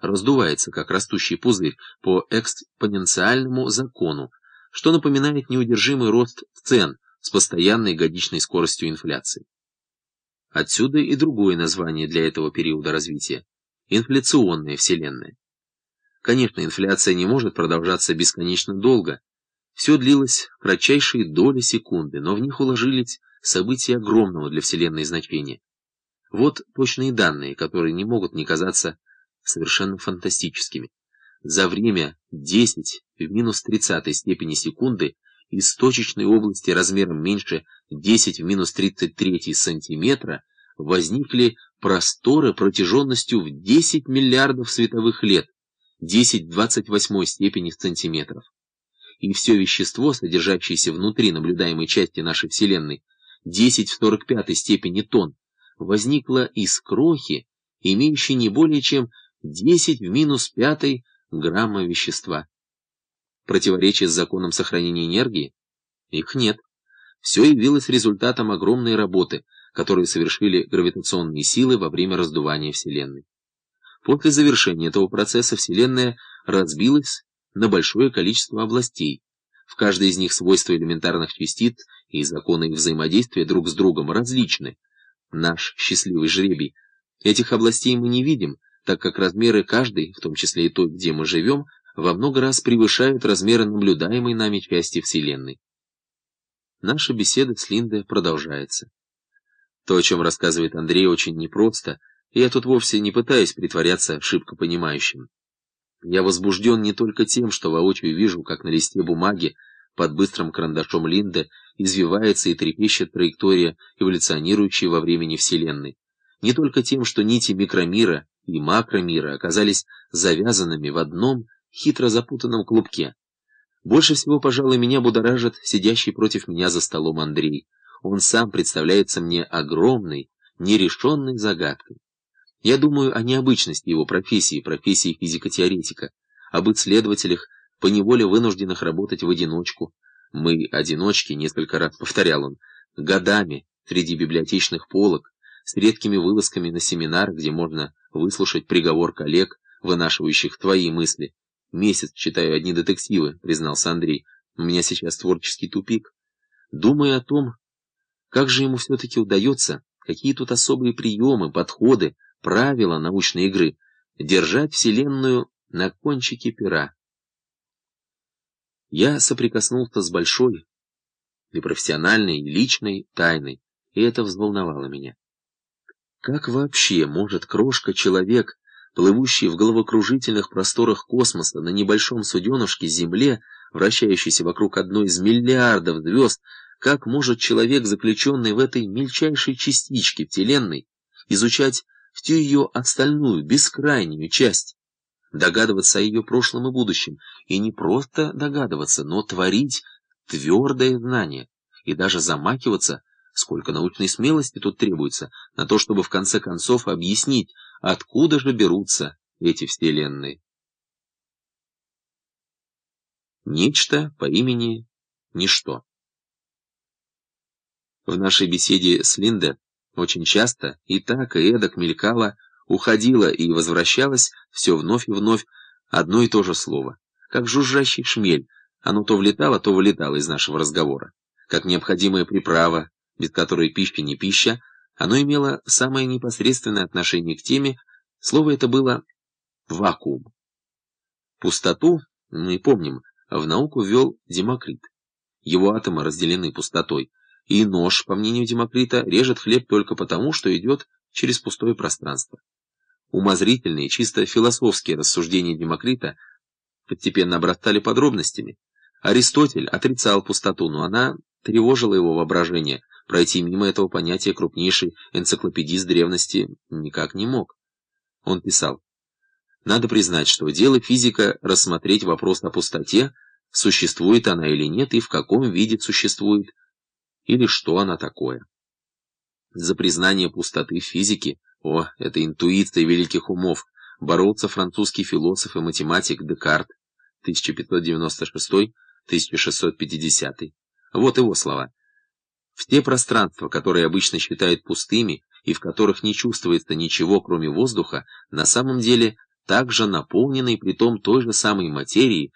раздувается, как растущий пузырь, по экспоненциальному закону, что напоминает неудержимый рост цен с постоянной годичной скоростью инфляции. Отсюда и другое название для этого периода развития – инфляционная вселенная. Конечно, инфляция не может продолжаться бесконечно долго. Все длилось кратчайшие доли секунды, но в них уложились события огромного для Вселенной значения. Вот точные данные, которые не могут не казаться совершенно фантастическими. За время 10 в минус 30 степени секунды из точечной области размером меньше 10 в минус 33 сантиметра возникли просторы протяженностью в 10 миллиардов световых лет, 10 в 28 степени сантиметров. И все вещество, содержащееся внутри наблюдаемой части нашей Вселенной, 10 в 45 степени тонн, возникла из крохи, имеющей не более чем 10 в минус 5 грамма вещества. Противоречие с законом сохранения энергии? Их нет. Все явилось результатом огромной работы, которую совершили гравитационные силы во время раздувания Вселенной. После завершения этого процесса Вселенная разбилась на большое количество областей. В каждой из них свойства элементарных частиц и законы их взаимодействия друг с другом различны, наш счастливый жребий. Этих областей мы не видим, так как размеры каждой, в том числе и той, где мы живем, во много раз превышают размеры наблюдаемой нами части Вселенной. Наша беседа с Линдой продолжается. То, о чем рассказывает Андрей, очень непросто, и я тут вовсе не пытаюсь притворяться шибко понимающим. Я возбужден не только тем, что воочию вижу, как на листе бумаги под быстрым карандашом Линда извивается и трепещет траектория, эволюционирующая во времени Вселенной. Не только тем, что нити микромира и макромира оказались завязанными в одном хитро запутанном клубке. Больше всего, пожалуй, меня будоражит сидящий против меня за столом Андрей. Он сам представляется мне огромной, нерешенной загадкой. Я думаю о необычности его профессии, профессии физико-теоретика, об исследователях, поневоле вынужденных работать в одиночку. Мы, одиночки, несколько раз повторял он, годами среди библиотечных полок, с редкими вылазками на семинар, где можно выслушать приговор коллег, вынашивающих твои мысли. Месяц читаю одни детективы, признался Андрей. У меня сейчас творческий тупик. Думаю о том, как же ему все-таки удается, какие тут особые приемы, подходы, правила научной игры, держать Вселенную на кончике пера. Я соприкоснулся с большой, и профессиональной, личной тайной, и это взволновало меня. Как вообще может крошка-человек, плывущий в головокружительных просторах космоса на небольшом суденышке Земле, вращающийся вокруг одной из миллиардов звезд, как может человек, заключенный в этой мельчайшей частичке Вселенной, изучать всю ее остальную, бескрайнюю часть? догадываться о ее прошлом и будущем, и не просто догадываться, но творить твердое знание, и даже замакиваться, сколько научной смелости тут требуется, на то, чтобы в конце концов объяснить, откуда же берутся эти вселенные. Нечто по имени Ничто. В нашей беседе с Линде очень часто и так, и эдак мелькало уходила и возвращалась все вновь и вновь одно и то же слово. Как жужжащий шмель, оно то влетало, то вылетало из нашего разговора. Как необходимая приправа, без которой пища не пища, оно имело самое непосредственное отношение к теме, слово это было «вакуум». Пустоту, мы помним, в науку ввел Демокрит. Его атомы разделены пустотой, и нож, по мнению Демокрита, режет хлеб только потому, что идет через пустое пространство. Умозрительные, чисто философские рассуждения Демокрита постепенно обрастали подробностями. Аристотель отрицал пустоту, но она тревожила его воображение. Пройти мимо этого понятия крупнейший энциклопедист древности никак не мог. Он писал, «Надо признать, что дело физика рассмотреть вопрос о пустоте, существует она или нет, и в каком виде существует, или что она такое. За признание пустоты физики о, это интуиция великих умов. Боролся французский философ и математик Декарт, 1596-1650. Вот его слова. В те пространства, которые обычно считают пустыми, и в которых не чувствуется ничего, кроме воздуха, на самом деле также наполненной притом той же самой материей,